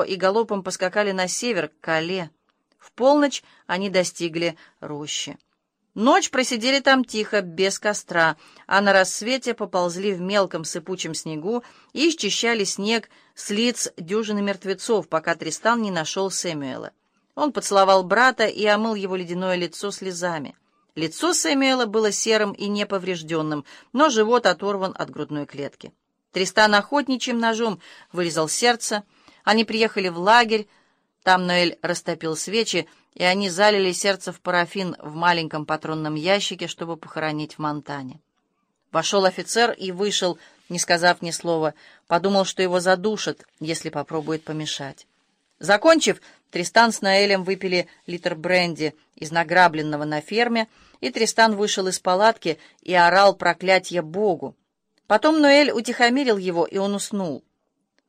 Марко и галопом поскакали на север, к Кале. В полночь они достигли рощи. Ночь просидели там тихо, без костра, а на рассвете поползли в мелком сыпучем снегу и счищали снег с лиц дюжины мертвецов, пока Тристан не нашел Сэмюэла. Он поцеловал брата и омыл его ледяное лицо слезами. Лицо Сэмюэла было серым и неповрежденным, но живот оторван от грудной клетки. Тристан охотничьим ножом вырезал сердце. Они приехали в лагерь. Там Ноэль растопил свечи, и они залили сердце в парафин в маленьком патронном ящике, чтобы похоронить в Монтане. Вошел офицер и вышел, не сказав ни слова. Подумал, что его задушат, если попробует помешать. Закончив, Тристан с Наэлем выпили литр бренди из награбленного на ферме, и Тристан вышел из палатки и орал проклятье Богу. Потом Ноэль утихомирил его, и он уснул.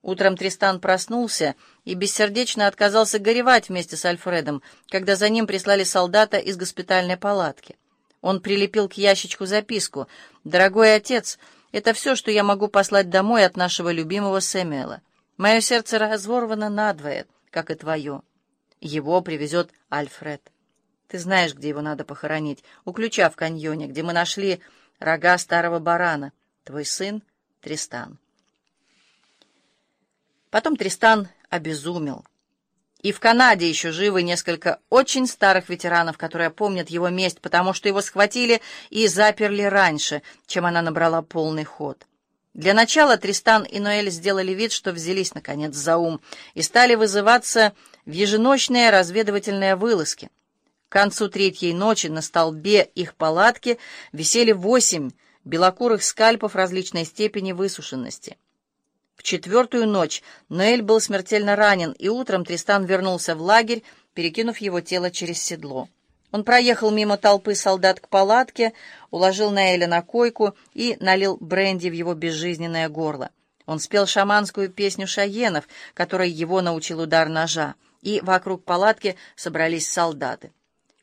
Утром Тристан проснулся и бессердечно отказался горевать вместе с Альфредом, когда за ним прислали солдата из госпитальной палатки. Он прилепил к ящичку записку «Дорогой отец, это все, что я могу послать домой от нашего любимого Сэмюэла. Мое сердце разорвано надвое, как и твое. Его привезет Альфред. Ты знаешь, где его надо похоронить, у ключа в каньоне, где мы нашли рога старого барана». Твой сын Тристан. Потом Тристан обезумел. И в Канаде еще живы несколько очень старых ветеранов, которые помнят его месть, потому что его схватили и заперли раньше, чем она набрала полный ход. Для начала Тристан и Ноэль сделали вид, что взялись, наконец, за ум, и стали вызываться в еженочные разведывательные вылазки. К концу третьей ночи на столбе их палатки висели восемь белокурых скальпов различной степени высушенности. В четвертую ночь Ноэль был смертельно ранен, и утром Тристан вернулся в лагерь, перекинув его тело через седло. Он проехал мимо толпы солдат к палатке, уложил Наэля на койку и налил бренди в его безжизненное горло. Он спел шаманскую песню шаенов, которой его научил удар ножа, и вокруг палатки собрались солдаты.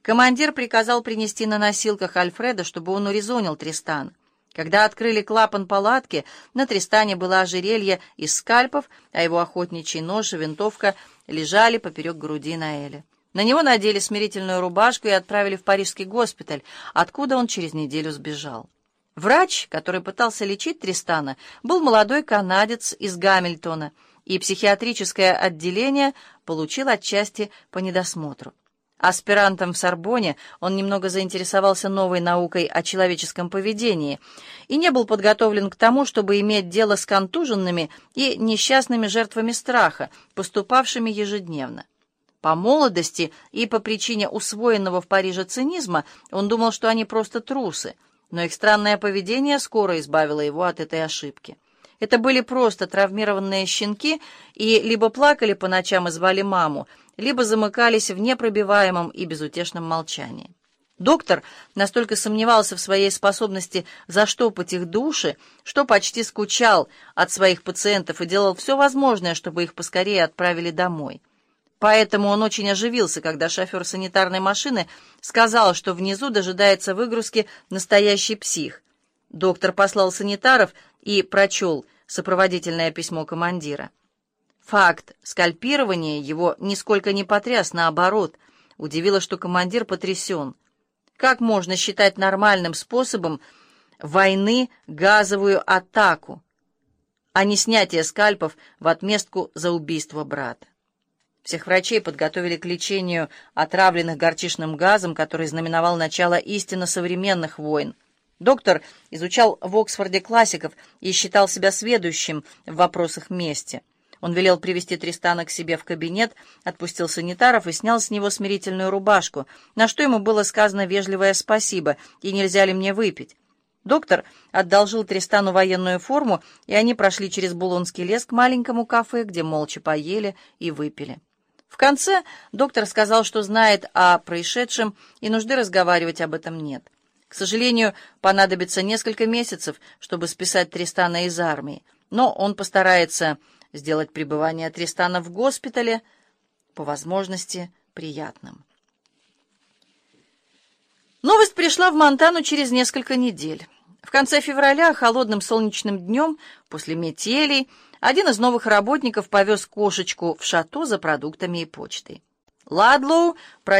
Командир приказал принести на носилках Альфреда, чтобы он урезонил Тристана. Когда открыли клапан палатки, на Тристане было ожерелье из скальпов, а его охотничий нож и винтовка лежали поперек груди Наэля. На него надели смирительную рубашку и отправили в парижский госпиталь, откуда он через неделю сбежал. Врач, который пытался лечить Тристана, был молодой канадец из Гамильтона, и психиатрическое отделение получил отчасти по недосмотру. Аспирантом в Сорбоне он немного заинтересовался новой наукой о человеческом поведении и не был подготовлен к тому, чтобы иметь дело с контуженными и несчастными жертвами страха, поступавшими ежедневно. По молодости и по причине усвоенного в Париже цинизма он думал, что они просто трусы, но их странное поведение скоро избавило его от этой ошибки. Это были просто травмированные щенки, и либо плакали по ночам и звали маму, либо замыкались в непробиваемом и безутешном молчании. Доктор настолько сомневался в своей способности заштопать их души, что почти скучал от своих пациентов и делал все возможное, чтобы их поскорее отправили домой. Поэтому он очень оживился, когда шофер санитарной машины сказал, что внизу дожидается выгрузки настоящий псих. Доктор послал санитаров и прочел сопроводительное письмо командира. Факт скальпирования его нисколько не потряс, наоборот, удивило, что командир потрясен. Как можно считать нормальным способом войны газовую атаку, а не снятие скальпов в отместку за убийство брата? Всех врачей подготовили к лечению отравленных горчичным газом, который знаменовал начало истинно современных войн. Доктор изучал в Оксфорде классиков и считал себя сведущим в вопросах мести. Он велел привести Тристана к себе в кабинет, отпустил санитаров и снял с него смирительную рубашку, на что ему было сказано вежливое спасибо, и нельзя ли мне выпить. Доктор одолжил Тристану военную форму, и они прошли через Булонский лес к маленькому кафе, где молча поели и выпили. В конце доктор сказал, что знает о происшедшем, и нужды разговаривать об этом нет. К сожалению, понадобится несколько месяцев, чтобы списать Тристана из армии, но он постарается сделать пребывание Тристана в госпитале по возможности приятным. Новость пришла в Монтану через несколько недель. В конце февраля, холодным солнечным днем, после метелей, один из новых работников повез кошечку в шато за продуктами и почтой. Ладлоу